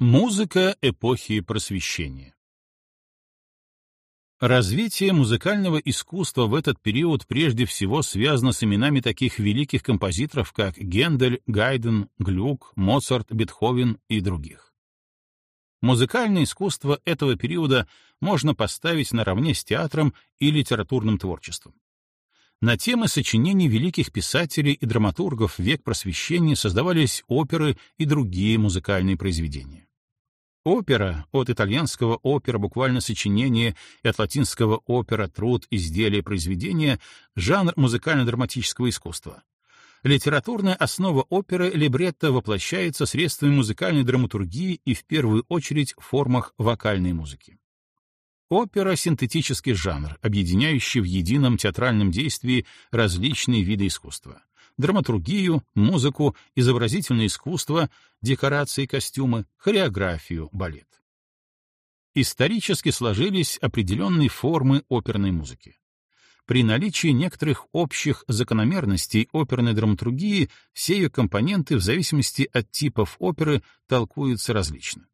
Музыка эпохи Просвещения Развитие музыкального искусства в этот период прежде всего связано с именами таких великих композиторов, как Гендель, Гайден, Глюк, Моцарт, Бетховен и других. Музыкальное искусство этого периода можно поставить наравне с театром и литературным творчеством. На темы сочинений великих писателей и драматургов век просвещения создавались оперы и другие музыкальные произведения. Опера, от итальянского опера буквально сочинение и от латинского опера труд, изделие, произведение, жанр музыкально-драматического искусства. Литературная основа оперы либретто воплощается средствами музыкальной драматургии и в первую очередь в формах вокальной музыки. Опера — синтетический жанр, объединяющий в едином театральном действии различные виды искусства драматургию, музыку, изобразительное искусство, декорации, костюмы, хореографию, балет. Исторически сложились определенные формы оперной музыки. При наличии некоторых общих закономерностей оперной драматургии все ее компоненты в зависимости от типов оперы толкуются различно.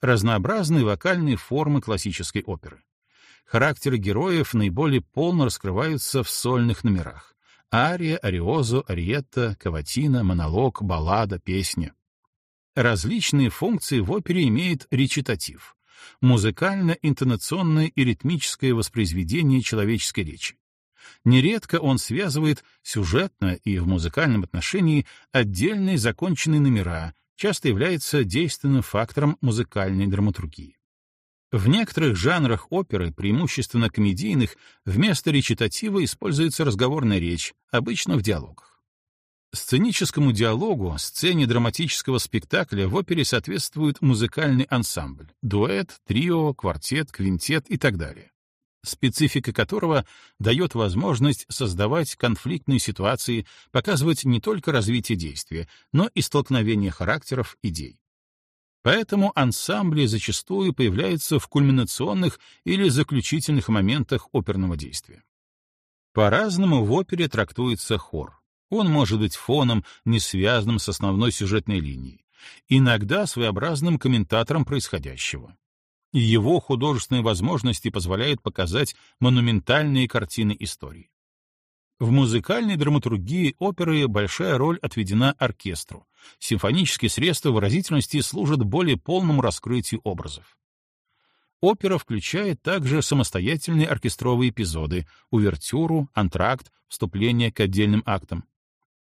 Разнообразные вокальные формы классической оперы. Характеры героев наиболее полно раскрываются в сольных номерах ария, ариозо, ариетта, каватина, монолог, баллада, песня. Различные функции в опере имеет речитатив — музыкально-интонационное и ритмическое воспроизведение человеческой речи. Нередко он связывает сюжетно и в музыкальном отношении отдельные законченные номера, часто является действенным фактором музыкальной драматургии. В некоторых жанрах оперы, преимущественно комедийных, вместо речитатива используется разговорная речь, обычно в диалогах. Сценическому диалогу, сцене драматического спектакля в опере соответствует музыкальный ансамбль — дуэт, трио, квартет, квинтет и так далее, специфика которого дает возможность создавать конфликтные ситуации, показывать не только развитие действия, но и столкновение характеров, идей. Поэтому ансамбли зачастую появляются в кульминационных или заключительных моментах оперного действия. По-разному в опере трактуется хор. Он может быть фоном, не связанным с основной сюжетной линией, иногда своеобразным комментатором происходящего. Его художественные возможности позволяют показать монументальные картины истории. В музыкальной драматургии оперы большая роль отведена оркестру. Симфонические средства выразительности служат более полному раскрытию образов. Опера включает также самостоятельные оркестровые эпизоды, увертюру, антракт, вступление к отдельным актам.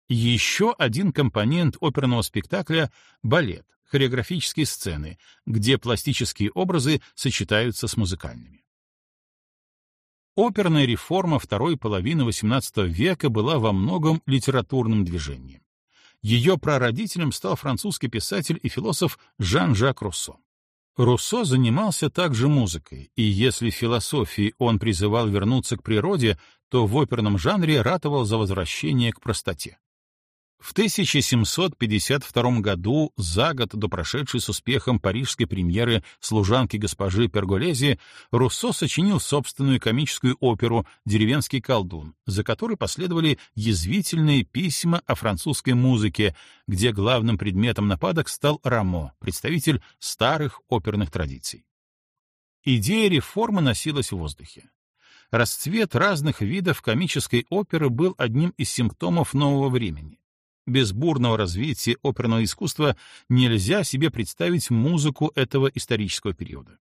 Еще один компонент оперного спектакля — балет, хореографические сцены, где пластические образы сочетаются с музыкальными. Оперная реформа второй половины XVIII века была во многом литературным движением. Ее прародителем стал французский писатель и философ Жан-Жак Руссо. Руссо занимался также музыкой, и если в философии он призывал вернуться к природе, то в оперном жанре ратовал за возвращение к простоте. В 1752 году, за год до прошедшей с успехом парижской премьеры «Служанки госпожи Перголези», Руссо сочинил собственную комическую оперу «Деревенский колдун», за которой последовали язвительные письма о французской музыке, где главным предметом нападок стал Рамо, представитель старых оперных традиций. Идея реформы носилась в воздухе. Расцвет разных видов комической оперы был одним из симптомов нового времени. Без бурного развития оперного искусства нельзя себе представить музыку этого исторического периода.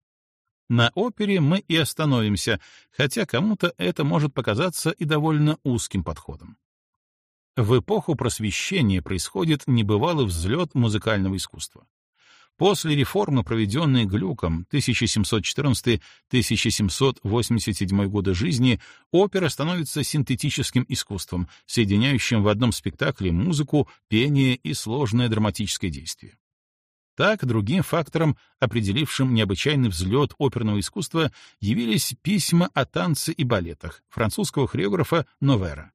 На опере мы и остановимся, хотя кому-то это может показаться и довольно узким подходом. В эпоху просвещения происходит небывалый взлет музыкального искусства. После реформы, проведенной Глюком 1714-1787 годы жизни, опера становится синтетическим искусством, соединяющим в одном спектакле музыку, пение и сложное драматическое действие. Так, другим фактором, определившим необычайный взлет оперного искусства, явились письма о танце и балетах французского хореографа Новера.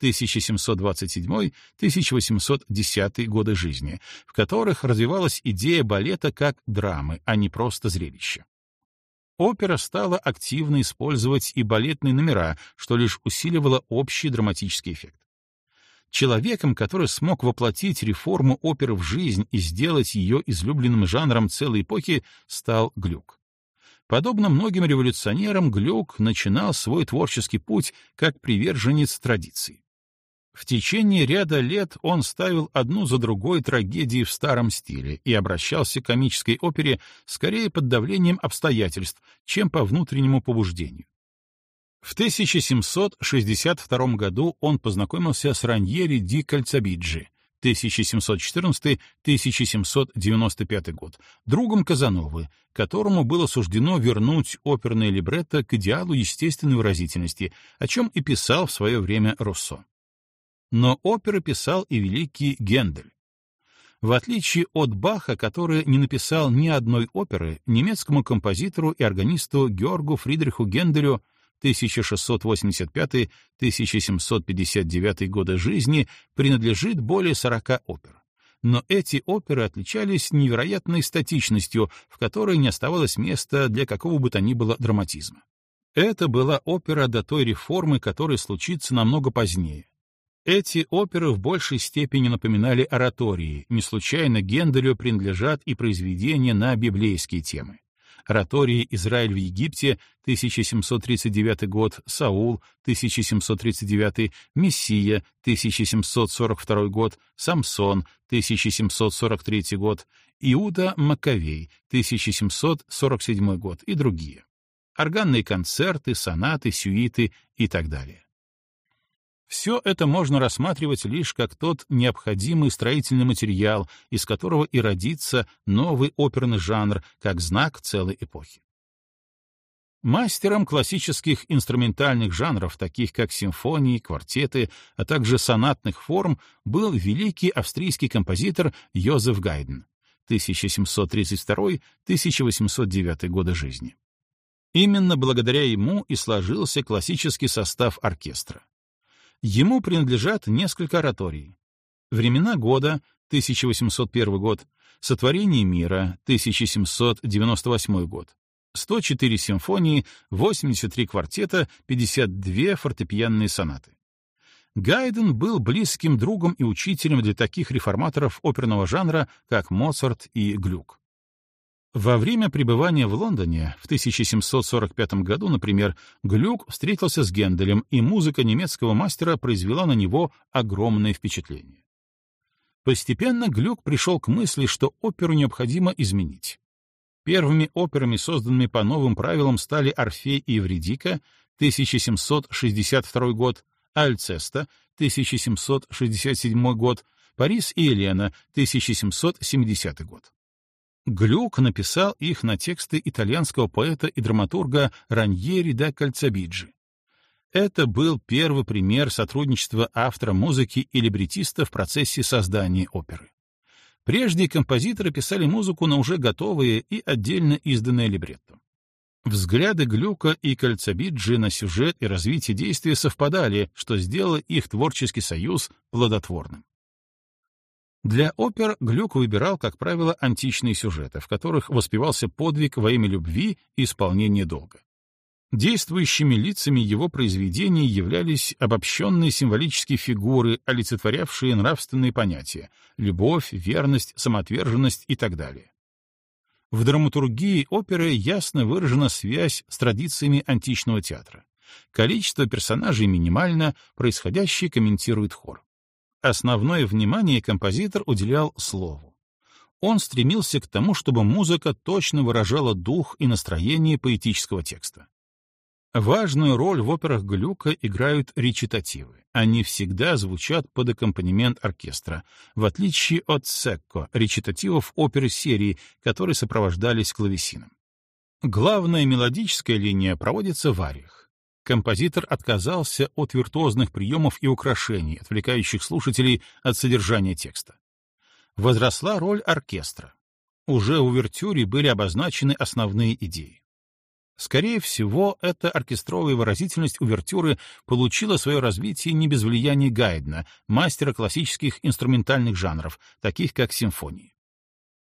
1727-1810 годы жизни, в которых развивалась идея балета как драмы, а не просто зрелища. Опера стала активно использовать и балетные номера, что лишь усиливало общий драматический эффект. Человеком, который смог воплотить реформу оперы в жизнь и сделать ее излюбленным жанром целой эпохи, стал Глюк. Подобно многим революционерам, Глюк начинал свой творческий путь как приверженец традиций. В течение ряда лет он ставил одну за другой трагедии в старом стиле и обращался к комической опере скорее под давлением обстоятельств, чем по внутреннему побуждению. В 1762 году он познакомился с Раньери ди Кальцабиджи, 1714-1795 год, другом Казановы, которому было суждено вернуть оперное либретто к идеалу естественной выразительности, о чем и писал в свое время Руссо. Но оперы писал и великий Гендель. В отличие от Баха, который не написал ни одной оперы, немецкому композитору и органисту Георгу Фридриху Генделю 1685-1759 года жизни принадлежит более 40 опер. Но эти оперы отличались невероятной статичностью, в которой не оставалось места для какого бы то ни было драматизма. Это была опера до той реформы, которая случится намного позднее, эти оперы в большей степени напоминали оратории, не случайно Генделю принадлежат и произведения на библейские темы. Оратории «Израиль в Египте» 1739 год, «Саул» 1739, «Мессия» 1742 год, «Самсон» 1743 год, «Иуда Маковей» 1747 год и другие. Органные концерты, сонаты, сюиты и так далее. Все это можно рассматривать лишь как тот необходимый строительный материал, из которого и родится новый оперный жанр, как знак целой эпохи. Мастером классических инструментальных жанров, таких как симфонии, квартеты, а также сонатных форм, был великий австрийский композитор Йозеф Гайден 1732-1809 годы жизни. Именно благодаря ему и сложился классический состав оркестра. Ему принадлежат несколько ораторий. «Времена года» 1801 год, «Сотворение мира» 1798 год, 104 симфонии, 83 квартета, 52 фортепианные сонаты. Гайден был близким другом и учителем для таких реформаторов оперного жанра, как Моцарт и Глюк. Во время пребывания в Лондоне в 1745 году, например, Глюк встретился с Генделем, и музыка немецкого мастера произвела на него огромное впечатление. Постепенно Глюк пришел к мысли, что оперу необходимо изменить. Первыми операми, созданными по новым правилам, стали «Орфей и Евредика» 1762 год, «Альцеста» 1767 год, «Парис и Елена» 1770 год. Глюк написал их на тексты итальянского поэта и драматурга Раньери да Кальцабиджи. Это был первый пример сотрудничества автора музыки и либретиста в процессе создания оперы. Прежде композиторы писали музыку на уже готовые и отдельно изданные либретто. Взгляды Глюка и Кальцабиджи на сюжет и развитие действия совпадали, что сделало их творческий союз плодотворным. Для опер Глюк выбирал, как правило, античные сюжеты, в которых воспевался подвиг во имя любви и исполнения долга. Действующими лицами его произведений являлись обобщенные символические фигуры, олицетворявшие нравственные понятия — любовь, верность, самоотверженность и так далее. В драматургии оперы ясно выражена связь с традициями античного театра. Количество персонажей минимально, происходящее комментирует хор. Основное внимание композитор уделял слову. Он стремился к тому, чтобы музыка точно выражала дух и настроение поэтического текста. Важную роль в операх Глюка играют речитативы. Они всегда звучат под аккомпанемент оркестра, в отличие от секко, речитативов оперы серии, которые сопровождались клавесином. Главная мелодическая линия проводится в ариях композитор отказался от виртуозных приемов и украшений, отвлекающих слушателей от содержания текста. Возросла роль оркестра. Уже в увертюре были обозначены основные идеи. Скорее всего, эта оркестровая выразительность увертюры получила свое развитие не без влияния Гайдна, мастера классических инструментальных жанров, таких как симфонии.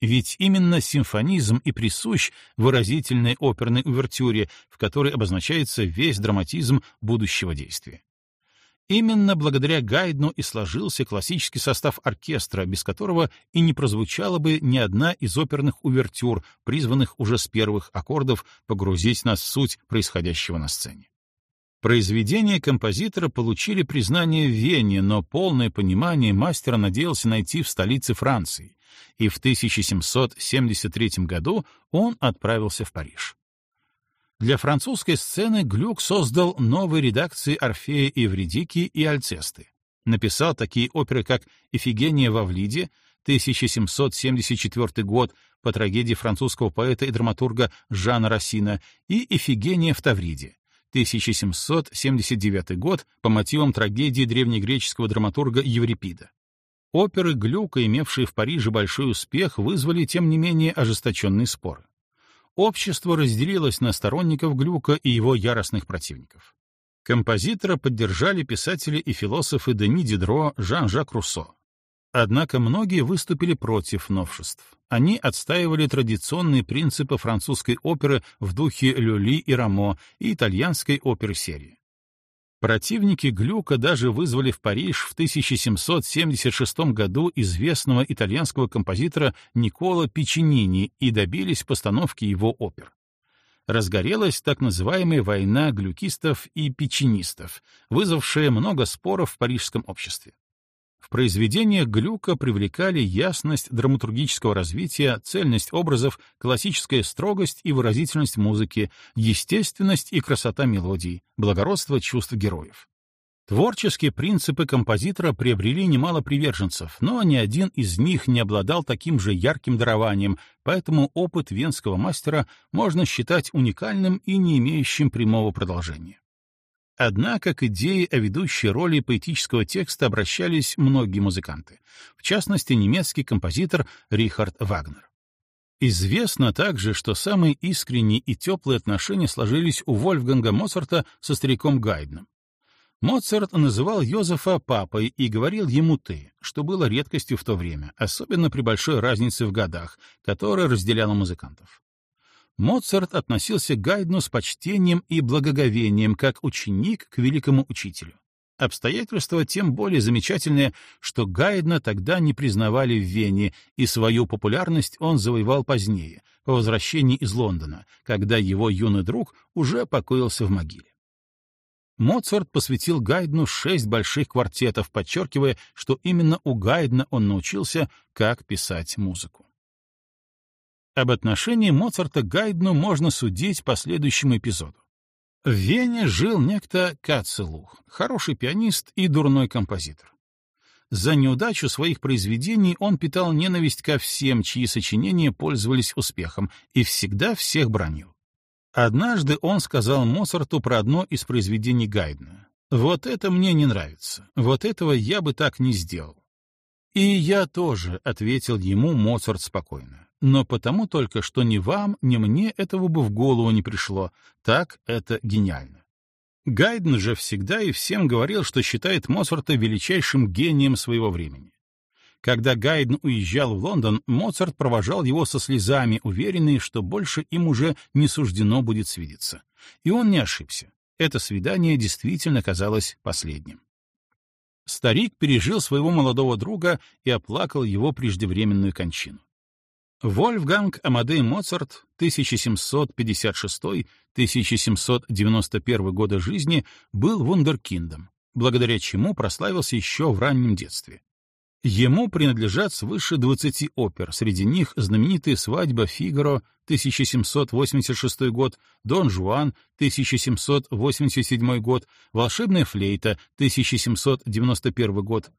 Ведь именно симфонизм и присущ выразительной оперной увертюре, в которой обозначается весь драматизм будущего действия. Именно благодаря Гайдну и сложился классический состав оркестра, без которого и не прозвучала бы ни одна из оперных увертюр, призванных уже с первых аккордов погрузить нас в суть происходящего на сцене. Произведения композитора получили признание в Вене, но полное понимание мастер надеялся найти в столице Франции, и в 1773 году он отправился в Париж. Для французской сцены Глюк создал новые редакции Орфея и Евредики и Альцесты. Написал такие оперы, как «Эфигения в Авлиде» 1774 год по трагедии французского поэта и драматурга Жана Рассина и «Эфигения в Тавриде» 1779 год по мотивам трагедии древнегреческого драматурга Еврипида. Оперы Глюка, имевшие в Париже большой успех, вызвали, тем не менее, ожесточенные споры. Общество разделилось на сторонников Глюка и его яростных противников. Композитора поддержали писатели и философы Дени Дидро, Жан-Жак Руссо. Однако многие выступили против новшеств. Они отстаивали традиционные принципы французской оперы в духе Люли и Рамо и итальянской оперы серии. Противники Глюка даже вызвали в Париж в 1776 году известного итальянского композитора Никола Пичинини и добились постановки его опер. Разгорелась так называемая война глюкистов и печенистов, вызвавшая много споров в парижском обществе. В произведениях Глюка привлекали ясность драматургического развития, цельность образов, классическая строгость и выразительность музыки, естественность и красота мелодий, благородство чувств героев. Творческие принципы композитора приобрели немало приверженцев, но ни один из них не обладал таким же ярким дарованием, поэтому опыт венского мастера можно считать уникальным и не имеющим прямого продолжения. Однако к идее о ведущей роли поэтического текста обращались многие музыканты, в частности немецкий композитор Рихард Вагнер. Известно также, что самые искренние и теплые отношения сложились у Вольфганга Моцарта со стариком Гайдном. Моцарт называл Йозефа папой и говорил ему «ты», что было редкостью в то время, особенно при большой разнице в годах, которая разделяла музыкантов. Моцарт относился к Гайдну с почтением и благоговением, как ученик к великому учителю. Обстоятельства тем более замечательные, что Гайдна тогда не признавали в Вене, и свою популярность он завоевал позднее, по возвращении из Лондона, когда его юный друг уже покоился в могиле. Моцарт посвятил Гайдну шесть больших квартетов, подчеркивая, что именно у Гайдна он научился, как писать музыку. Об отношении Моцарта к Гайдну можно судить по следующему эпизоду. В Вене жил некто Кацелух, хороший пианист и дурной композитор. За неудачу своих произведений он питал ненависть ко всем, чьи сочинения пользовались успехом, и всегда всех бронил. Однажды он сказал Моцарту про одно из произведений Гайдна. «Вот это мне не нравится, вот этого я бы так не сделал». «И я тоже», — ответил ему Моцарт спокойно но потому только, что ни вам, ни мне этого бы в голову не пришло. Так это гениально. Гайден же всегда и всем говорил, что считает Моцарта величайшим гением своего времени. Когда Гайден уезжал в Лондон, Моцарт провожал его со слезами, уверенный, что больше им уже не суждено будет свидеться. И он не ошибся. Это свидание действительно казалось последним. Старик пережил своего молодого друга и оплакал его преждевременную кончину. Вольфганг Амадей Моцарт 1756-1791 года жизни был вундеркиндом, благодаря чему прославился еще в раннем детстве. Ему принадлежат свыше 20 опер, среди них знаменитая «Свадьба Фигаро» 1786 год, «Дон Жуан» 1787 год, «Волшебная флейта» 1791 год,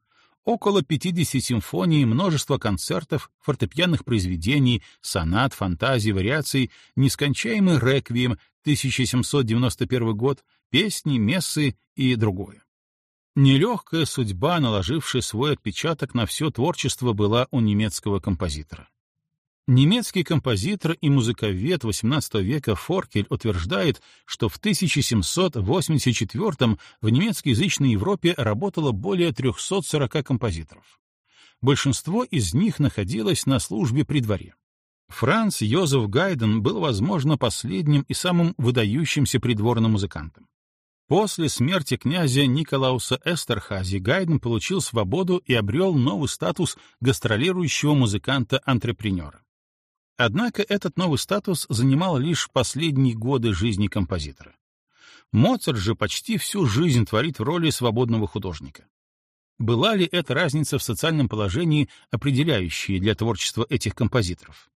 около 50 симфоний, множество концертов, фортепианных произведений, сонат, фантазий, вариаций, нескончаемый реквием 1791 год, песни, мессы и другое. Нелегкая судьба, наложившая свой отпечаток на все творчество, была у немецкого композитора. Немецкий композитор и музыковед XVIII века Форкель утверждает, что в 1784 в немецкоязычной Европе работало более 340 композиторов. Большинство из них находилось на службе при дворе. Франц Йозеф Гайден был, возможно, последним и самым выдающимся придворным музыкантом. После смерти князя Николауса Эстерхази Гайден получил свободу и обрел новый статус гастролирующего музыканта-антрепренера. Однако этот новый статус занимал лишь последние годы жизни композитора. Моцарт же почти всю жизнь творит в роли свободного художника. Была ли эта разница в социальном положении определяющей для творчества этих композиторов?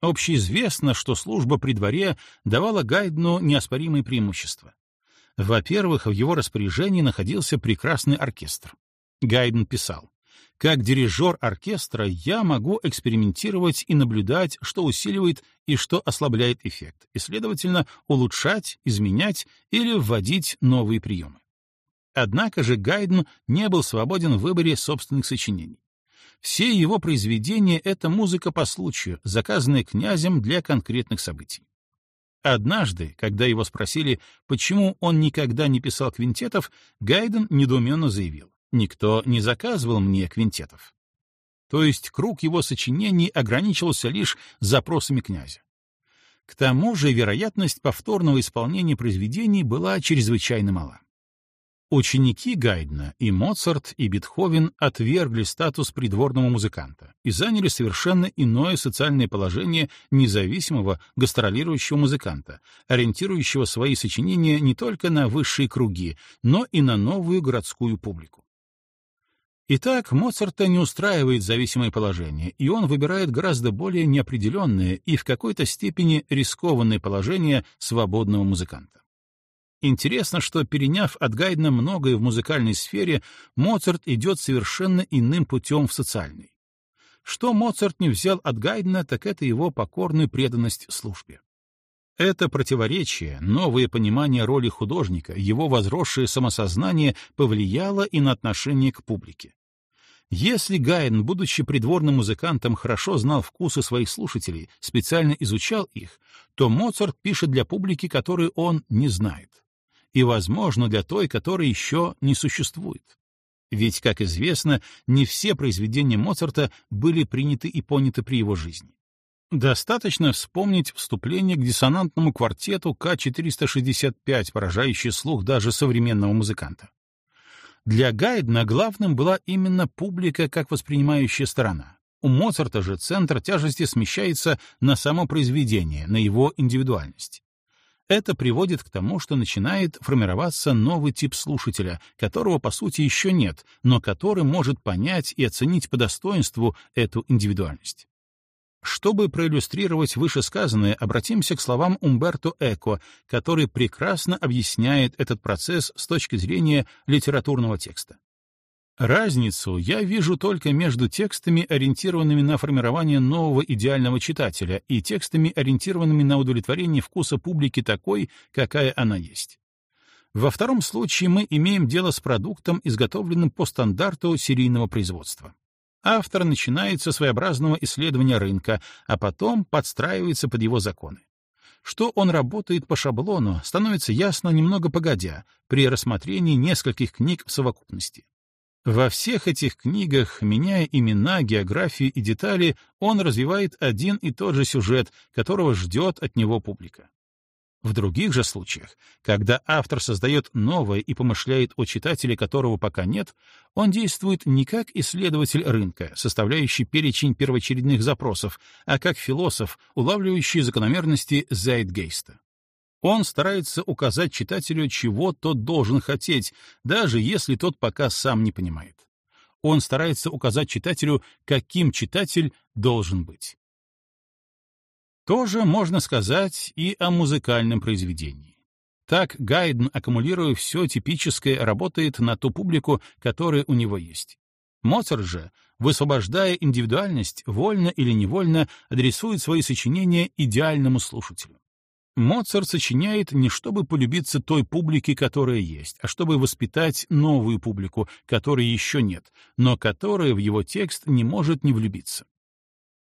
Общеизвестно, что служба при дворе давала Гайдну неоспоримые преимущества. Во-первых, в его распоряжении находился прекрасный оркестр. Гайден писал, «Как дирижер оркестра я могу экспериментировать и наблюдать, что усиливает и что ослабляет эффект, и, следовательно, улучшать, изменять или вводить новые приемы. Однако же Гайден не был свободен в выборе собственных сочинений. Все его произведения — это музыка по случаю, заказанная князем для конкретных событий. Однажды, когда его спросили, почему он никогда не писал квинтетов, Гайден недоуменно заявил, «Никто не заказывал мне квинтетов». То есть круг его сочинений ограничивался лишь запросами князя. К тому же вероятность повторного исполнения произведений была чрезвычайно мала. Ученики Гайдна и Моцарт, и Бетховен отвергли статус придворного музыканта и заняли совершенно иное социальное положение независимого гастролирующего музыканта, ориентирующего свои сочинения не только на высшие круги, но и на новую городскую публику. Итак, Моцарта не устраивает зависимое положение, и он выбирает гораздо более неопределенное и в какой-то степени рискованное положение свободного музыканта. Интересно, что, переняв от Гайдна многое в музыкальной сфере, Моцарт идет совершенно иным путем в социальной. Что Моцарт не взял от Гайдна, так это его покорную преданность службе. Это противоречие, новое понимание роли художника, его возросшее самосознание повлияло и на отношение к публике. Если Гайден, будучи придворным музыкантом, хорошо знал вкусы своих слушателей, специально изучал их, то Моцарт пишет для публики, которую он не знает и, возможно, для той, которая еще не существует. Ведь, как известно, не все произведения Моцарта были приняты и поняты при его жизни. Достаточно вспомнить вступление к диссонантному квартету К-465, поражающий слух даже современного музыканта. Для Гайдна главным была именно публика как воспринимающая сторона. У Моцарта же центр тяжести смещается на само произведение, на его индивидуальность. Это приводит к тому, что начинает формироваться новый тип слушателя, которого, по сути, еще нет, но который может понять и оценить по достоинству эту индивидуальность. Чтобы проиллюстрировать вышесказанное, обратимся к словам Умберто Эко, который прекрасно объясняет этот процесс с точки зрения литературного текста. Разницу я вижу только между текстами, ориентированными на формирование нового идеального читателя, и текстами, ориентированными на удовлетворение вкуса публики такой, какая она есть. Во втором случае мы имеем дело с продуктом, изготовленным по стандарту серийного производства. Автор начинает со своеобразного исследования рынка, а потом подстраивается под его законы. Что он работает по шаблону, становится ясно немного погодя, при рассмотрении нескольких книг в совокупности. Во всех этих книгах, меняя имена, географию и детали, он развивает один и тот же сюжет, которого ждет от него публика. В других же случаях, когда автор создает новое и помышляет о читателе, которого пока нет, он действует не как исследователь рынка, составляющий перечень первоочередных запросов, а как философ, улавливающий закономерности Зайтгейста. Он старается указать читателю, чего тот должен хотеть, даже если тот пока сам не понимает. Он старается указать читателю, каким читатель должен быть. Тоже можно сказать и о музыкальном произведении. Так Гайден, аккумулируя все типическое, работает на ту публику, которая у него есть. Моцарт же, высвобождая индивидуальность, вольно или невольно адресует свои сочинения идеальному слушателю. Моцарт сочиняет не чтобы полюбиться той публике, которая есть, а чтобы воспитать новую публику, которой еще нет, но которая в его текст не может не влюбиться.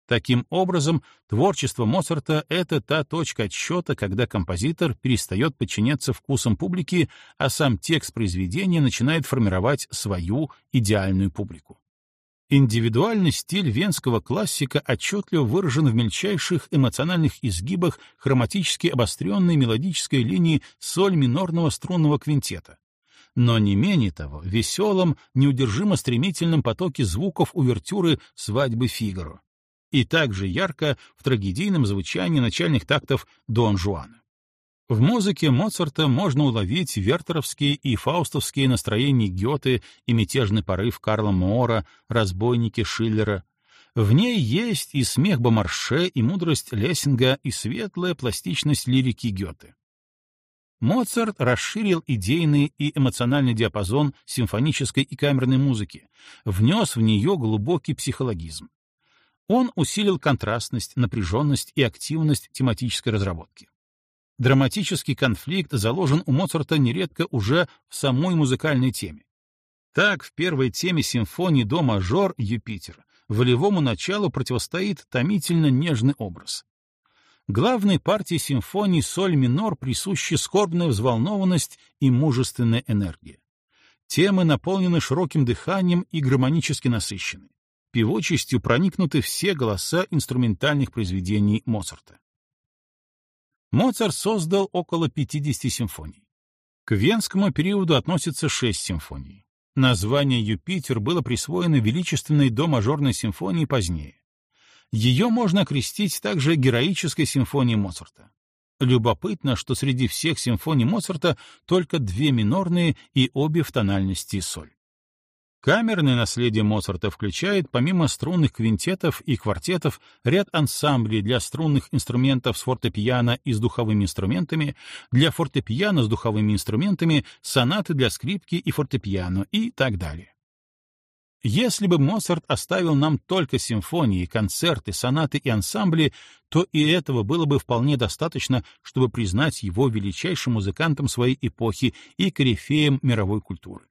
Таким образом, творчество Моцарта — это та точка отсчета, когда композитор перестает подчиняться вкусам публики, а сам текст произведения начинает формировать свою идеальную публику. Индивидуальный стиль венского классика отчетливо выражен в мельчайших эмоциональных изгибах хроматически обостренной мелодической линии соль минорного струнного квинтета, но не менее того, веселом, неудержимо стремительном потоке звуков увертюры «Свадьбы Фигаро» и также ярко в трагедийном звучании начальных тактов «Дон Жуана». В музыке Моцарта можно уловить вертеровские и фаустовские настроения Гёте и мятежный порыв Карла Моора, разбойники Шиллера. В ней есть и смех Бомарше, и мудрость Лессинга, и светлая пластичность лирики Гёте. Моцарт расширил идейный и эмоциональный диапазон симфонической и камерной музыки, внес в нее глубокий психологизм. Он усилил контрастность, напряженность и активность тематической разработки. Драматический конфликт заложен у Моцарта нередко уже в самой музыкальной теме. Так, в первой теме симфонии до мажор «Юпитер» волевому началу противостоит томительно нежный образ. Главной партии симфонии соль минор присущи скорбная взволнованность и мужественная энергия. Темы наполнены широким дыханием и гармонически насыщены. Певучестью проникнуты все голоса инструментальных произведений Моцарта. Моцарт создал около 50 симфоний. К венскому периоду относятся шесть симфоний. Название «Юпитер» было присвоено величественной до-мажорной симфонии позднее. Ее можно окрестить также героической симфонией Моцарта. Любопытно, что среди всех симфоний Моцарта только две минорные и обе в тональности соль. Камерное наследие Моцарта включает, помимо струнных квинтетов и квартетов, ряд ансамблей для струнных инструментов с фортепиано и с духовыми инструментами, для фортепиано с духовыми инструментами, сонаты для скрипки и фортепиано и так далее. Если бы Моцарт оставил нам только симфонии, концерты, сонаты и ансамбли, то и этого было бы вполне достаточно, чтобы признать его величайшим музыкантом своей эпохи и корифеем мировой культуры.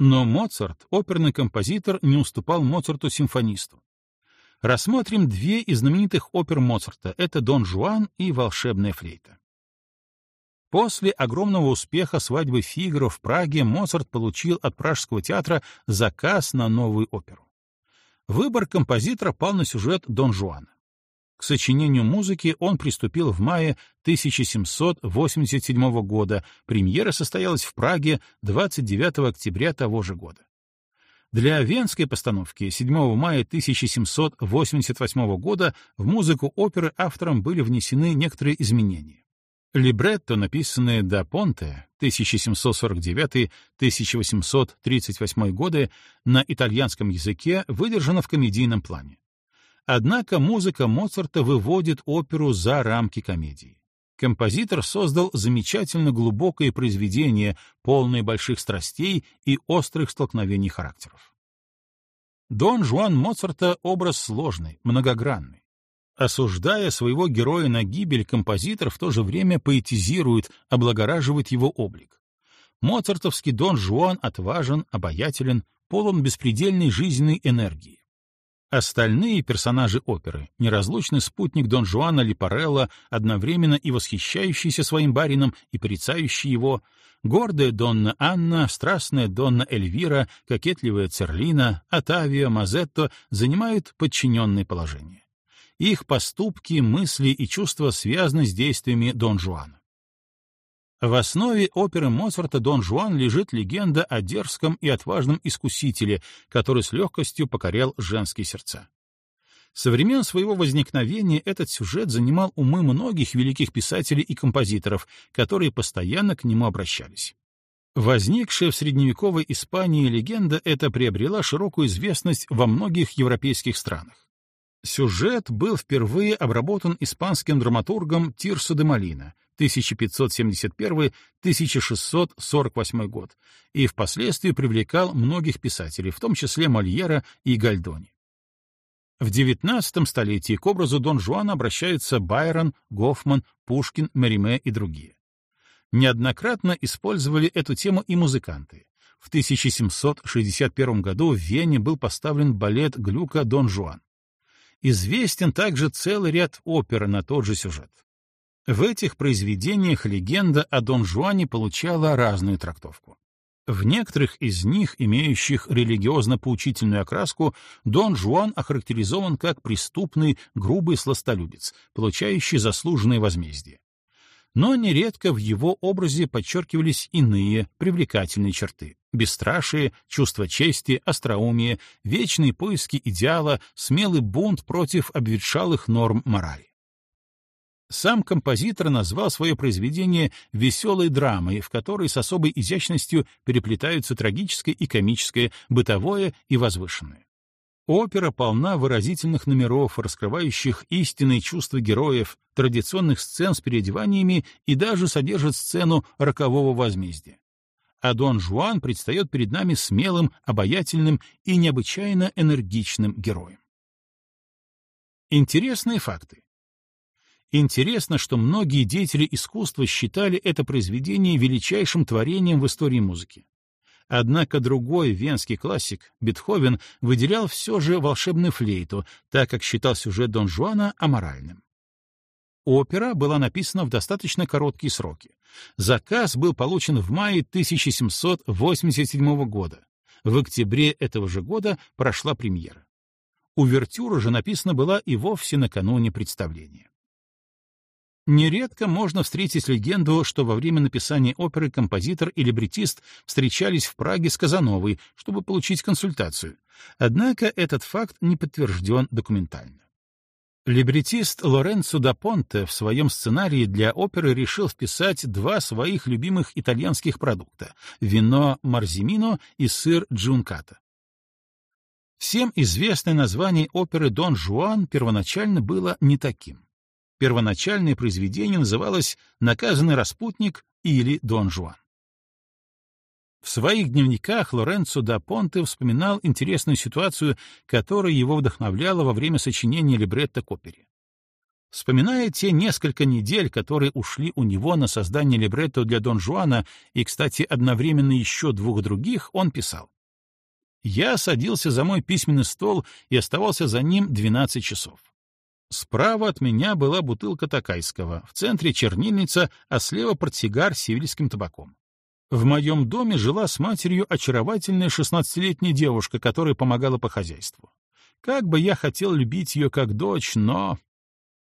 Но Моцарт, оперный композитор, не уступал Моцарту-симфонисту. Рассмотрим две из знаменитых опер Моцарта — это «Дон Жуан» и «Волшебная флейта». После огромного успеха свадьбы Фигаро в Праге Моцарт получил от Пражского театра заказ на новую оперу. Выбор композитора пал на сюжет Дон Жуана. Сочинению музыки он приступил в мае 1787 года, премьера состоялась в Праге 29 октября того же года. Для венской постановки 7 мая 1788 года в музыку оперы автором были внесены некоторые изменения. Либретто, написанное до Понте 1749-1838 годы на итальянском языке, выдержано в комедийном плане. Однако музыка Моцарта выводит оперу за рамки комедии. Композитор создал замечательно глубокое произведение, полное больших страстей и острых столкновений характеров. Дон Жуан Моцарта — образ сложный, многогранный. Осуждая своего героя на гибель, композитор в то же время поэтизирует, облагораживает его облик. Моцартовский Дон Жуан отважен, обаятелен, полон беспредельной жизненной энергии. Остальные персонажи оперы — неразлучный спутник Дон Жуана Липарелла, одновременно и восхищающийся своим барином, и порицающий его, гордая Донна Анна, страстная Донна Эльвира, кокетливая Церлина, Атавио, Мазетто занимают подчиненное положение. Их поступки, мысли и чувства связаны с действиями Дон Жуана. В основе оперы Моцарта «Дон Жуан» лежит легенда о дерзком и отважном искусителе, который с легкостью покорял женские сердца. Со времен своего возникновения этот сюжет занимал умы многих великих писателей и композиторов, которые постоянно к нему обращались. Возникшая в средневековой Испании легенда эта приобрела широкую известность во многих европейских странах. Сюжет был впервые обработан испанским драматургом Тирсо де Малина 1571-1648 год, и впоследствии привлекал многих писателей, в том числе Мольера и Гальдони. В XIX столетии к образу Дон Жуана обращаются Байрон, Гофман, Пушкин, Мериме и другие. Неоднократно использовали эту тему и музыканты. В 1761 году в Вене был поставлен балет Глюка «Дон Жуан». Известен также целый ряд опер на тот же сюжет. В этих произведениях легенда о Дон Жуане получала разную трактовку. В некоторых из них, имеющих религиозно-поучительную окраску, Дон Жуан охарактеризован как преступный, грубый сластолюбец, получающий заслуженное возмездие. Но нередко в его образе подчеркивались иные привлекательные черты — бесстрашие, чувство чести, остроумие, вечные поиски идеала, смелый бунт против обветшалых норм морали. Сам композитор назвал свое произведение «веселой драмой», в которой с особой изящностью переплетаются трагическое и комическое, бытовое и возвышенное. Опера полна выразительных номеров, раскрывающих истинные чувства героев, традиционных сцен с переодеваниями и даже содержит сцену рокового возмездия. А Дон Жуан предстает перед нами смелым, обаятельным и необычайно энергичным героем. Интересные факты. Интересно, что многие деятели искусства считали это произведение величайшим творением в истории музыки. Однако другой венский классик, Бетховен, выделял все же волшебную флейту, так как считал сюжет Дон Жуана аморальным. Опера была написана в достаточно короткие сроки. Заказ был получен в мае 1787 года. В октябре этого же года прошла премьера. Увертюра же написана была и вовсе накануне представления. Нередко можно встретить легенду, что во время написания оперы композитор и либретист встречались в Праге с Казановой, чтобы получить консультацию. Однако этот факт не подтвержден документально. Либретист Лоренцо да Понте в своем сценарии для оперы решил вписать два своих любимых итальянских продукта — вино Марзимино и сыр Джунката. Всем известное название оперы «Дон Жуан» первоначально было не таким. Первоначальное произведение называлось «Наказанный распутник» или «Дон Жуан». В своих дневниках Лоренцо да Понте вспоминал интересную ситуацию, которая его вдохновляла во время сочинения либретто к опере. Вспоминая те несколько недель, которые ушли у него на создание либретто для Дон Жуана и, кстати, одновременно еще двух других, он писал. «Я садился за мой письменный стол и оставался за ним 12 часов. Справа от меня была бутылка такайского, в центре чернильница, а слева портсигар с сивильским табаком. В моем доме жила с матерью очаровательная шестнадцатилетняя девушка, которая помогала по хозяйству. Как бы я хотел любить ее как дочь, но...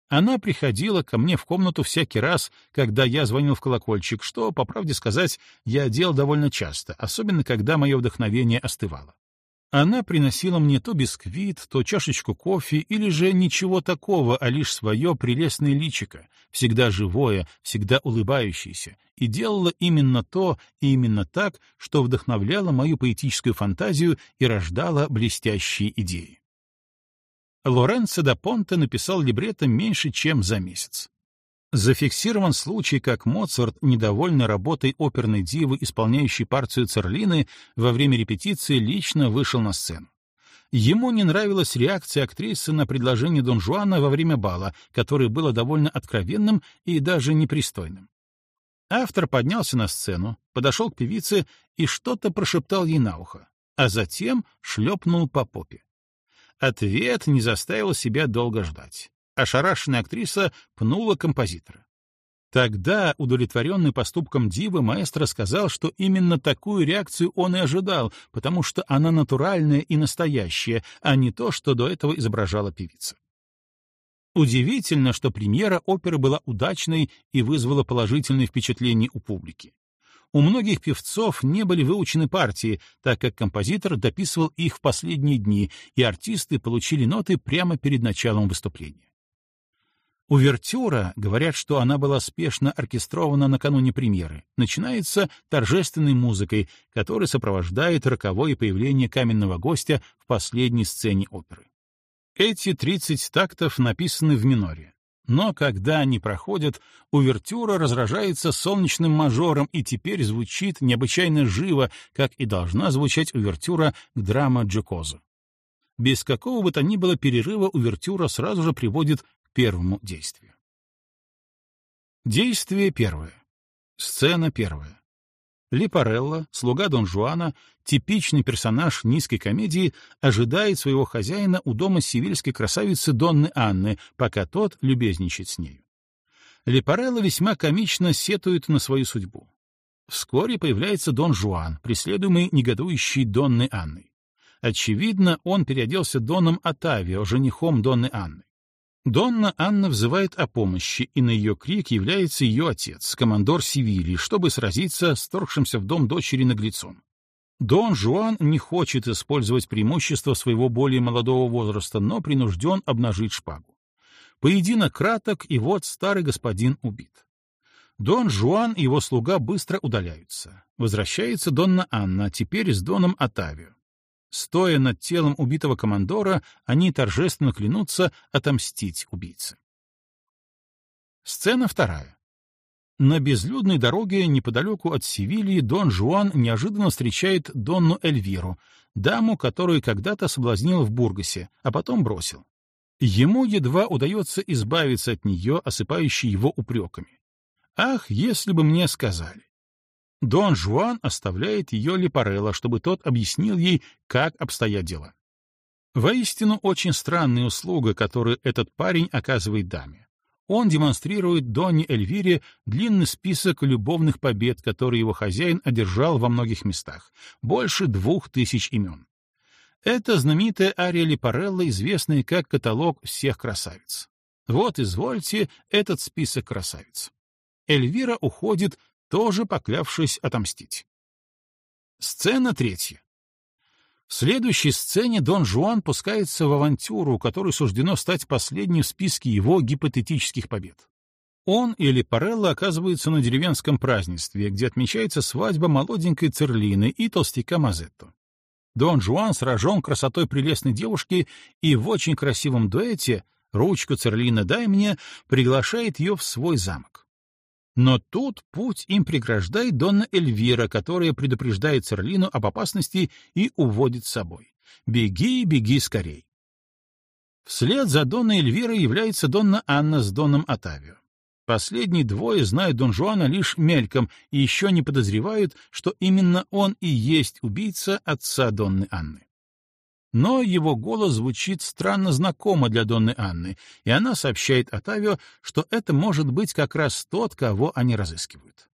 Она приходила ко мне в комнату всякий раз, когда я звонил в колокольчик, что, по правде сказать, я делал довольно часто, особенно когда мое вдохновение остывало. Она приносила мне то бисквит, то чашечку кофе или же ничего такого, а лишь свое прелестное личико, всегда живое, всегда улыбающееся, и делала именно то и именно так, что вдохновляло мою поэтическую фантазию и рождало блестящие идеи. Лоренцо да Понте написал либретто меньше, чем за месяц. Зафиксирован случай, как Моцарт, недовольный работой оперной дивы, исполняющей партию Церлины, во время репетиции лично вышел на сцену. Ему не нравилась реакция актрисы на предложение Дон Жуана во время бала, которое было довольно откровенным и даже непристойным. Автор поднялся на сцену, подошел к певице и что-то прошептал ей на ухо, а затем шлепнул по попе. Ответ не заставил себя долго ждать ошарашенная актриса пнула композитора. Тогда, удовлетворенный поступком Дивы, маэстро сказал, что именно такую реакцию он и ожидал, потому что она натуральная и настоящая, а не то, что до этого изображала певица. Удивительно, что премьера оперы была удачной и вызвала положительные впечатления у публики. У многих певцов не были выучены партии, так как композитор дописывал их в последние дни, и артисты получили ноты прямо перед началом выступления. Увертюра, говорят, что она была спешно оркестрована накануне премьеры, начинается торжественной музыкой, которая сопровождает роковое появление каменного гостя в последней сцене оперы. Эти 30 тактов написаны в миноре. Но когда они проходят, увертюра разражается солнечным мажором и теперь звучит необычайно живо, как и должна звучать увертюра к драма Джокозо. Без какого бы то ни было перерыва увертюра сразу же приводит первому действию. Действие первое. Сцена первая. Липарелло, слуга Дон Жуана, типичный персонаж низкой комедии, ожидает своего хозяина у дома сивильской красавицы Донны Анны, пока тот любезничает с нею. Липарелло весьма комично сетует на свою судьбу. Вскоре появляется Дон Жуан, преследуемый негодующей Донной Анной. Очевидно, он переоделся Доном Атавио, женихом Донны Анны. Донна Анна взывает о помощи, и на ее крик является ее отец, командор Севильи, чтобы сразиться с торгшимся в дом дочери наглецом. Дон Жуан не хочет использовать преимущество своего более молодого возраста, но принужден обнажить шпагу. Поединок краток, и вот старый господин убит. Дон Жуан и его слуга быстро удаляются. Возвращается Донна Анна, теперь с Доном Атавио. Стоя над телом убитого командора, они торжественно клянутся отомстить убийце. Сцена вторая. На безлюдной дороге неподалеку от Севильи Дон Жуан неожиданно встречает Донну Эльвиру, даму, которую когда-то соблазнил в Бургасе, а потом бросил. Ему едва удается избавиться от нее, осыпающей его упреками. «Ах, если бы мне сказали!» Дон Жуан оставляет ее Лепарелло, чтобы тот объяснил ей, как обстоят дела. Воистину, очень странная услуга, которую этот парень оказывает даме. Он демонстрирует Донне Эльвире длинный список любовных побед, которые его хозяин одержал во многих местах, больше двух тысяч имен. Это знаменитая ария Лепарелла, известная как каталог всех красавиц. Вот, извольте, этот список красавиц. Эльвира уходит тоже поклявшись отомстить. Сцена третья. В следующей сцене Дон Жуан пускается в авантюру, которой суждено стать последней в списке его гипотетических побед. Он или Парелло оказываются на деревенском празднестве, где отмечается свадьба молоденькой Церлины и толстяка Мазетто. Дон Жуан сражен красотой прелестной девушки и в очень красивом дуэте «Ручку Церлина дай мне» приглашает ее в свой замок. Но тут путь им преграждает Донна Эльвира, которая предупреждает Церлину об опасности и уводит с собой. «Беги, беги скорей!» Вслед за Донной Эльвирой является Донна Анна с Доном Атавио. Последние двое знают Дон Жуана лишь мельком и еще не подозревают, что именно он и есть убийца отца Донны Анны. Но его голос звучит странно знакомо для Донны Анны, и она сообщает Атавио, что это может быть как раз тот, кого они разыскивают.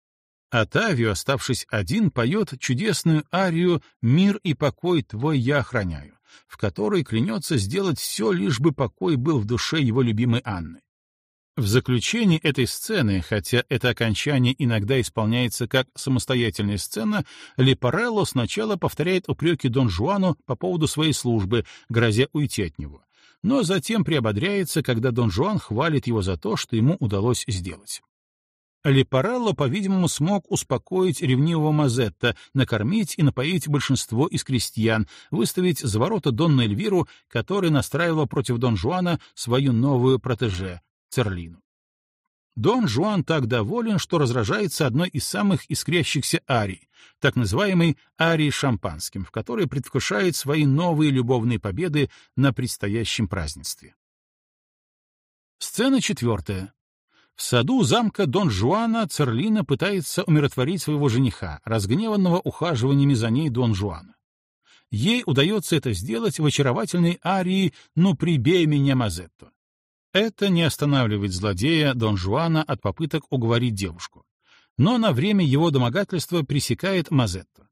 Атавио, оставшись один, поет чудесную арию «Мир и покой твой я охраняю», в которой клянется сделать все, лишь бы покой был в душе его любимой Анны. В заключении этой сцены, хотя это окончание иногда исполняется как самостоятельная сцена, Лепарелло сначала повторяет упреки Дон Жуану по поводу своей службы, грозя уйти от него, но затем приободряется, когда Дон Жуан хвалит его за то, что ему удалось сделать. Лепарелло, по-видимому, смог успокоить ревнивого Мазетта, накормить и напоить большинство из крестьян, выставить за ворота Донну Эльвиру, которая настраивала против Дон Жуана свою новую протеже, Церлину. Дон Жуан так доволен, что разражается одной из самых искрящихся арий, так называемой арией шампанским, в которой предвкушает свои новые любовные победы на предстоящем празднестве. Сцена четвертая. В саду замка Дон Жуана Церлина пытается умиротворить своего жениха, разгневанного ухаживаниями за ней Дон Жуана. Ей удается это сделать в очаровательной арии «Ну прибей меня, Мазетто». Это не останавливает злодея Дон Жуана от попыток уговорить девушку. Но на время его домогательства пресекает Мазетто.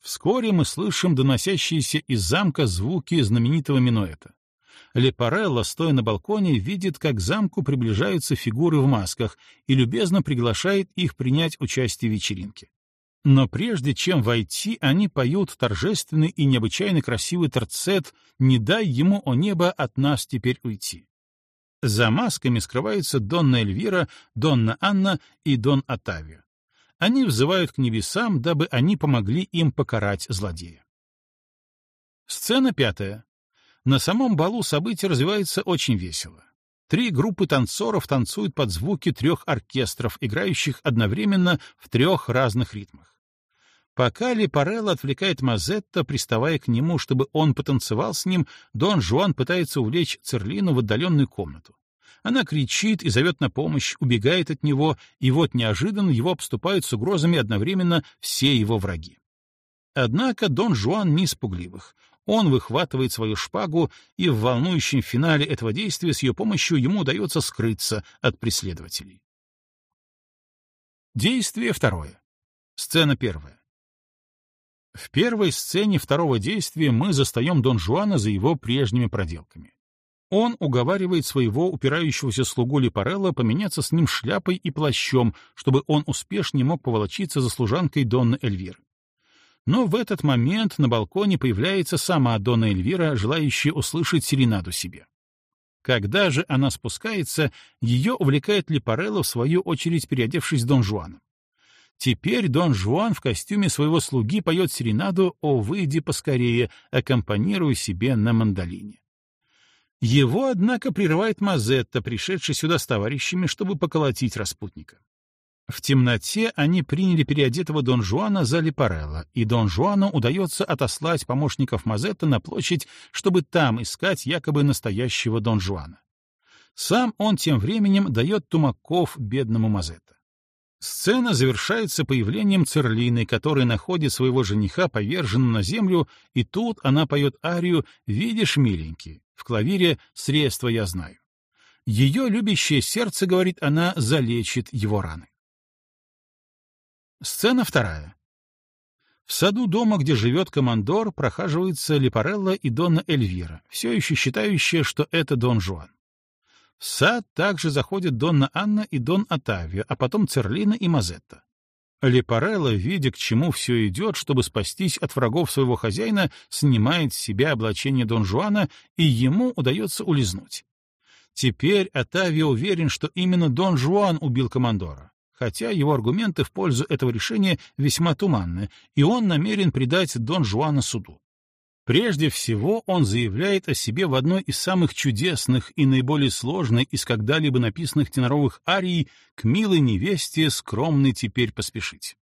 Вскоре мы слышим доносящиеся из замка звуки знаменитого минуэта. Лепарелло, стоя на балконе, видит, как к замку приближаются фигуры в масках и любезно приглашает их принять участие в вечеринке. Но прежде чем войти, они поют торжественный и необычайно красивый терцет «Не дай ему, о небо, от нас теперь уйти». За масками скрываются Донна Эльвира, Донна Анна и Дон Атавио. Они взывают к небесам, дабы они помогли им покарать злодея. Сцена пятая. На самом балу события развиваются очень весело. Три группы танцоров танцуют под звуки трех оркестров, играющих одновременно в трех разных ритмах. Пока Лепарелло отвлекает Мазетта, приставая к нему, чтобы он потанцевал с ним, Дон Жуан пытается увлечь Церлину в отдаленную комнату. Она кричит и зовет на помощь, убегает от него, и вот неожиданно его обступают с угрозами одновременно все его враги. Однако Дон Жуан не испугливых. Он выхватывает свою шпагу, и в волнующем финале этого действия с ее помощью ему удается скрыться от преследователей. Действие второе. Сцена первая. В первой сцене второго действия мы застаем Дон Жуана за его прежними проделками. Он уговаривает своего упирающегося слугу Липарелла поменяться с ним шляпой и плащом, чтобы он успешнее мог поволочиться за служанкой Донны Эльвиры. Но в этот момент на балконе появляется сама Донна Эльвира, желающая услышать серенаду себе. Когда же она спускается, ее увлекает Липарелло, в свою очередь переодевшись Дон Жуаном. Теперь Дон Жуан в костюме своего слуги поет серенаду «О, выйди поскорее», аккомпанируя себе на мандолине. Его, однако, прерывает Мазетта, пришедший сюда с товарищами, чтобы поколотить распутника. В темноте они приняли переодетого Дон Жуана за Липарелла, и Дон Жуану удается отослать помощников Мазетта на площадь, чтобы там искать якобы настоящего Дон Жуана. Сам он тем временем дает тумаков бедному Мазетта. Сцена завершается появлением Церлины, которая находит своего жениха поверженным на землю, и тут она поет арию «Видишь, миленький, в клавире «Средства я знаю». Ее любящее сердце, говорит она, залечит его раны. Сцена вторая. В саду дома, где живет командор, прохаживаются Липарелла и Донна Эльвира, все еще считающая, что это Дон Жуан. В сад также заходят Донна Анна и Дон Атавио, а потом Церлина и Мазетта. Лепарелло, видя, к чему все идет, чтобы спастись от врагов своего хозяина, снимает с себя облачение Дон Жуана, и ему удается улизнуть. Теперь Атавио уверен, что именно Дон Жуан убил командора, хотя его аргументы в пользу этого решения весьма туманны, и он намерен предать Дон Жуана суду. Прежде всего, он заявляет о себе в одной из самых чудесных и наиболее сложной из когда-либо написанных теноровых арий «К милой невесте скромной теперь поспешить».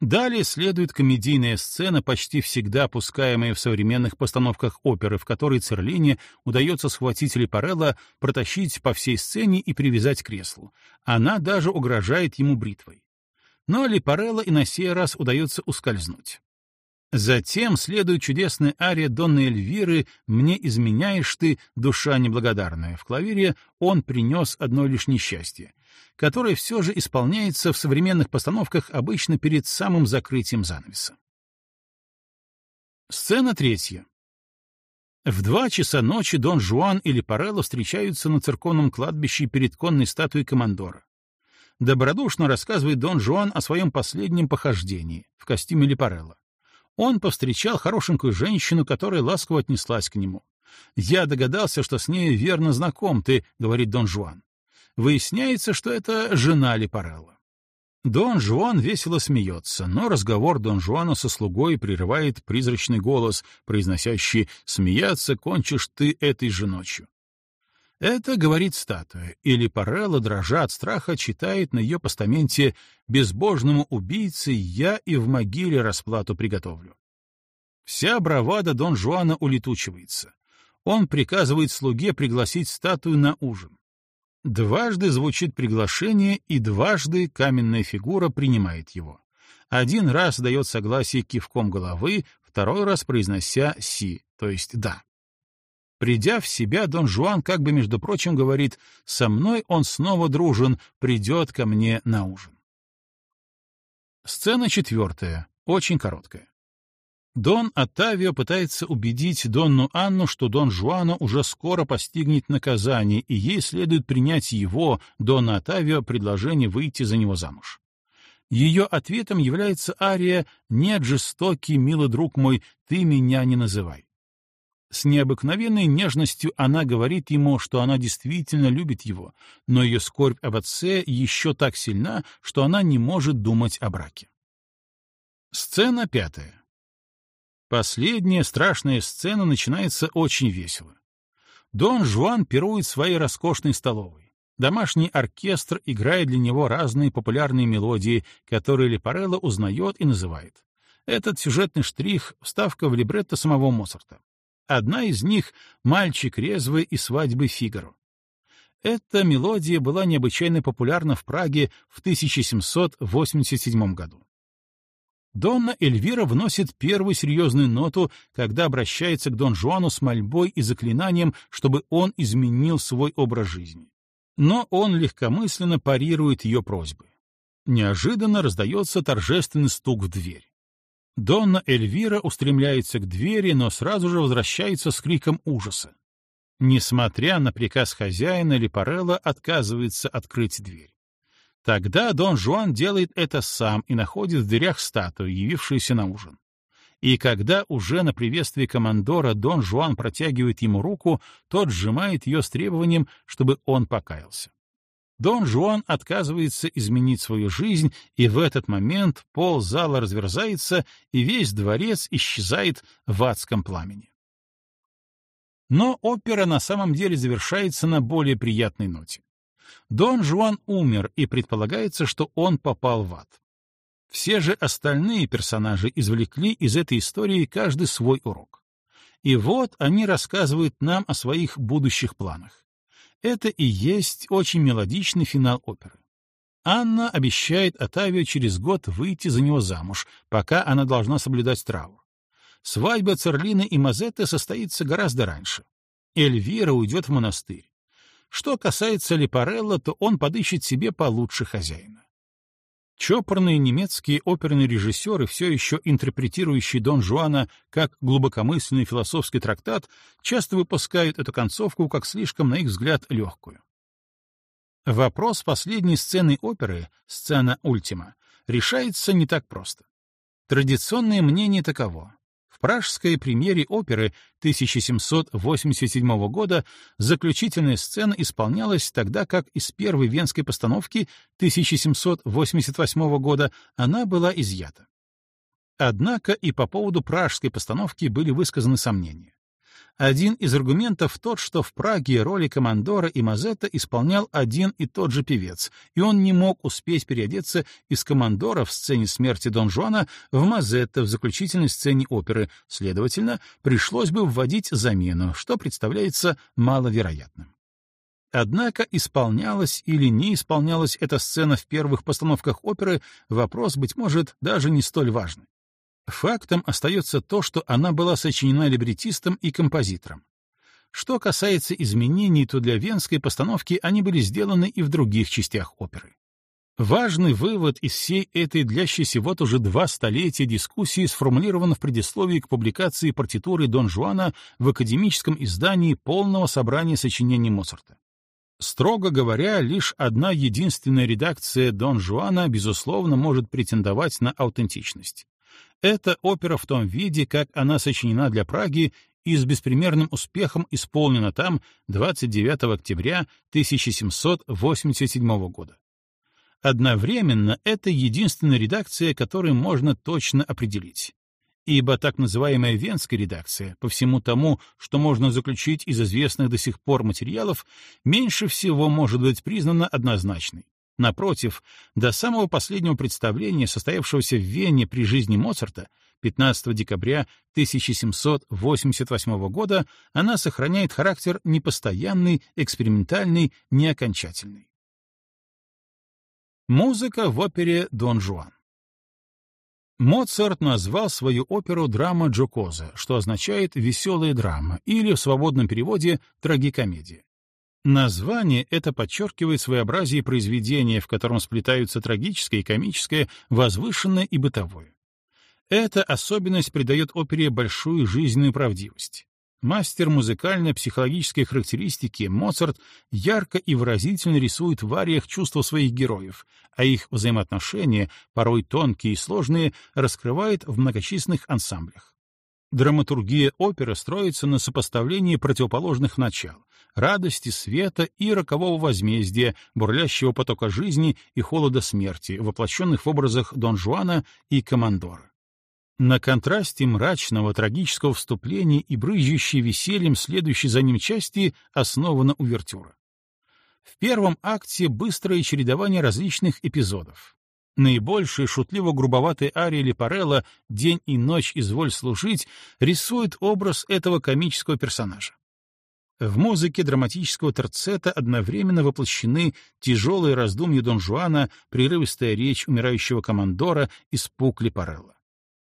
Далее следует комедийная сцена, почти всегда опускаемая в современных постановках оперы, в которой Церлине удается схватить Лепарелла, протащить по всей сцене и привязать к креслу. Она даже угрожает ему бритвой. Но Лепарелла и на сей раз удается ускользнуть. Затем следует чудесная ария Донны Эльвиры «Мне изменяешь ты, душа неблагодарная». В клавире он принес одно лишь несчастье, которое все же исполняется в современных постановках обычно перед самым закрытием занавеса. Сцена третья. В два часа ночи Дон Жуан и Лепарелло встречаются на церковном кладбище перед конной статуей командора. Добродушно рассказывает Дон Жуан о своем последнем похождении в костюме Лепарелло он повстречал хорошенькую женщину, которая ласково отнеслась к нему. «Я догадался, что с ней верно знаком ты», — говорит Дон Жуан. Выясняется, что это жена Лепарелла. Дон Жуан весело смеется, но разговор Дон Жуана со слугой прерывает призрачный голос, произносящий «Смеяться кончишь ты этой же ночью». Это говорит статуя, или Парелла, дрожа от страха, читает на ее постаменте «Безбожному убийце я и в могиле расплату приготовлю». Вся бравада Дон Жуана улетучивается. Он приказывает слуге пригласить статую на ужин. Дважды звучит приглашение, и дважды каменная фигура принимает его. Один раз дает согласие кивком головы, второй раз произнося «си», то есть «да». Придя в себя, Дон Жуан как бы, между прочим, говорит, «Со мной он снова дружен, придет ко мне на ужин». Сцена четвертая, очень короткая. Дон Оттавио пытается убедить Донну Анну, что Дон Жуана уже скоро постигнет наказание, и ей следует принять его, Дона Оттавио, предложение выйти за него замуж. Ее ответом является ария «Нет, жестокий, милый друг мой, ты меня не называй». С необыкновенной нежностью она говорит ему, что она действительно любит его, но ее скорбь об отце еще так сильна, что она не может думать о браке. Сцена пятая. Последняя страшная сцена начинается очень весело. Дон Жуан пирует своей роскошной столовой. Домашний оркестр играет для него разные популярные мелодии, которые Лепарелло узнает и называет. Этот сюжетный штрих — вставка в либретто самого Моцарта. Одна из них — «Мальчик резвый» и «Свадьбы Фигаро». Эта мелодия была необычайно популярна в Праге в 1787 году. Донна Эльвира вносит первую серьезную ноту, когда обращается к Дон Жуану с мольбой и заклинанием, чтобы он изменил свой образ жизни. Но он легкомысленно парирует ее просьбы. Неожиданно раздается торжественный стук в дверь. Донна Эльвира устремляется к двери, но сразу же возвращается с криком ужаса. Несмотря на приказ хозяина, Лепарелло отказывается открыть дверь. Тогда Дон Жуан делает это сам и находит в дверях статую, явившуюся на ужин. И когда уже на приветствие командора Дон Жуан протягивает ему руку, тот сжимает ее с требованием, чтобы он покаялся. Дон Жуан отказывается изменить свою жизнь, и в этот момент пол зала разверзается, и весь дворец исчезает в адском пламени. Но опера на самом деле завершается на более приятной ноте. Дон Жуан умер, и предполагается, что он попал в ад. Все же остальные персонажи извлекли из этой истории каждый свой урок. И вот они рассказывают нам о своих будущих планах. Это и есть очень мелодичный финал оперы. Анна обещает Отавио через год выйти за него замуж, пока она должна соблюдать траур. Свадьба Церлины и Мазетты состоится гораздо раньше. Эльвира уйдет в монастырь. Что касается Лепарелла, то он подыщет себе получше хозяина. Чопорные немецкие оперные режиссеры, все еще интерпретирующие Дон Жуана как глубокомысленный философский трактат, часто выпускают эту концовку как слишком, на их взгляд, легкую. Вопрос последней сцены оперы, сцена «Ультима», решается не так просто. Традиционное мнение таково. В пражской премьере оперы 1787 года заключительная сцена исполнялась тогда, как из первой венской постановки 1788 года она была изъята. Однако и по поводу пражской постановки были высказаны сомнения. Один из аргументов тот, что в Праге роли командора и Мазетта исполнял один и тот же певец, и он не мог успеть переодеться из командора в сцене смерти Дон Жуана в Мазетта в заключительной сцене оперы, следовательно, пришлось бы вводить замену, что представляется маловероятным. Однако исполнялась или не исполнялась эта сцена в первых постановках оперы, вопрос, быть может, даже не столь важный. Фактом остается то, что она была сочинена либретистом и композитором. Что касается изменений, то для венской постановки они были сделаны и в других частях оперы. Важный вывод из всей этой длящейся вот уже два столетия дискуссии сформулирован в предисловии к публикации партитуры Дон Жуана в академическом издании полного собрания сочинений Моцарта. Строго говоря, лишь одна единственная редакция Дон Жуана, безусловно, может претендовать на аутентичность. Эта опера в том виде, как она сочинена для Праги и с беспримерным успехом исполнена там 29 октября 1787 года. Одновременно это единственная редакция, которую можно точно определить. Ибо так называемая венская редакция, по всему тому, что можно заключить из известных до сих пор материалов, меньше всего может быть признана однозначной. Напротив, до самого последнего представления, состоявшегося в Вене при жизни Моцарта, 15 декабря 1788 года, она сохраняет характер непостоянный, экспериментальный, неокончательный. Музыка в опере «Дон Жуан». Моцарт назвал свою оперу «Драма Джокоза», что означает «веселая драма» или в свободном переводе «трагикомедия». Название это подчеркивает своеобразие произведения, в котором сплетаются трагическое и комическое, возвышенное и бытовое. Эта особенность придает опере большую жизненную правдивость. Мастер музыкально-психологической характеристики Моцарт ярко и выразительно рисует в ариях чувства своих героев, а их взаимоотношения, порой тонкие и сложные, раскрывает в многочисленных ансамблях. Драматургия оперы строится на сопоставлении противоположных начал — радости, света и рокового возмездия, бурлящего потока жизни и холода смерти, воплощенных в образах Дон Жуана и Командора. На контрасте мрачного трагического вступления и брызжущей весельем следующей за ним части основана увертюра. В первом акте быстрое чередование различных эпизодов. Наибольшая шутливо-грубоватая ария Лепарелла «День и ночь изволь служить» рисует образ этого комического персонажа. В музыке драматического терцета одновременно воплощены тяжелые раздумья Дон Жуана, прерывистая речь умирающего командора, испуг Лепарелла.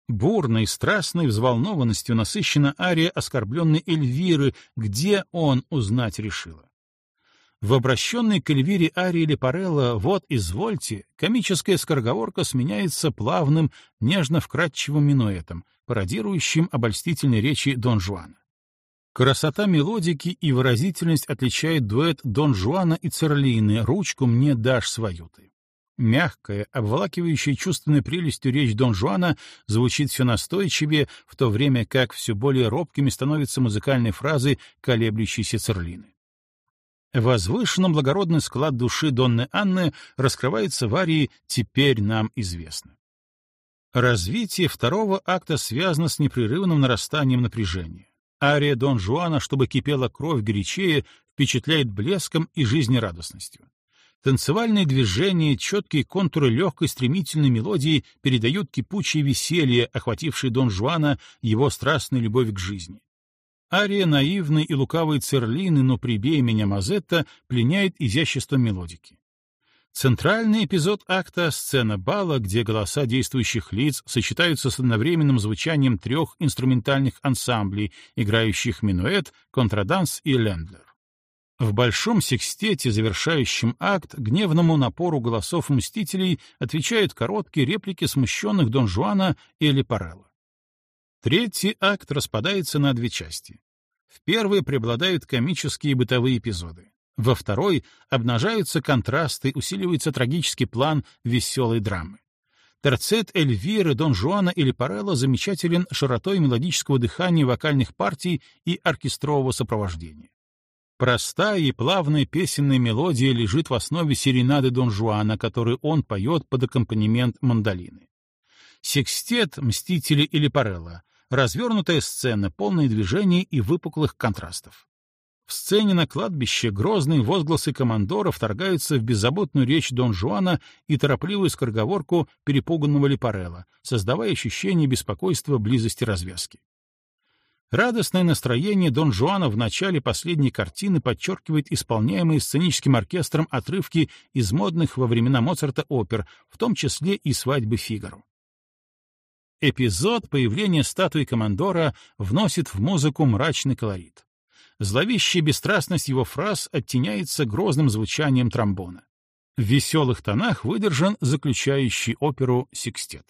Бурной, страстной взволнованностью насыщена ария оскорбленной Эльвиры, где он узнать решила. В обращенной к Эльвире арии Лепарелла «Вот, извольте» комическая скороговорка сменяется плавным, нежно-вкрадчивым минуэтом, пародирующим обольстительной речи Дон Жуана. Красота мелодики и выразительность отличает дуэт Дон Жуана и Церлины «Ручку мне дашь свою ты». Мягкая, обволакивающая чувственной прелестью речь Дон Жуана звучит все настойчивее, в то время как все более робкими становятся музыкальные фразы колеблющейся Церлины. Возвышенно благородный склад души Донны Анны раскрывается в арии «Теперь нам известно». Развитие второго акта связано с непрерывным нарастанием напряжения. Ария Дон Жуана, чтобы кипела кровь горячее, впечатляет блеском и жизнерадостностью. Танцевальные движения, четкие контуры легкой стремительной мелодии передают кипучее веселье, охватившее Дон Жуана, его страстную любовь к жизни. Ария наивной и лукавой Церлины «Но прибей меня, Мазетта» пленяет изяществом мелодики. Центральный эпизод акта — сцена бала, где голоса действующих лиц сочетаются с одновременным звучанием трех инструментальных ансамблей, играющих минуэт, контраданс и лендлер. В большом секстете, завершающем акт, гневному напору голосов мстителей отвечают короткие реплики смущенных Дон Жуана и Лепарелла. Третий акт распадается на две части. В первой преобладают комические бытовые эпизоды. Во второй обнажаются контрасты, усиливается трагический план веселой драмы. Терцет Эльвиры, Дон Жуана или Парелло замечателен широтой мелодического дыхания вокальных партий и оркестрового сопровождения. Простая и плавная песенная мелодия лежит в основе серенады Дон Жуана, которую он поет под аккомпанемент мандолины. Секстет, Мстители или Парелло развернутая сцена, полная движений и выпуклых контрастов. В сцене на кладбище грозные возгласы командора вторгаются в беззаботную речь Дон Жуана и торопливую скороговорку перепуганного Лепарелла, создавая ощущение беспокойства близости развязки. Радостное настроение Дон Жуана в начале последней картины подчеркивает исполняемые сценическим оркестром отрывки из модных во времена Моцарта опер, в том числе и «Свадьбы Фигаро». Эпизод появления статуи командора вносит в музыку мрачный колорит. Зловещая бесстрастность его фраз оттеняется грозным звучанием тромбона. В веселых тонах выдержан заключающий оперу секстет.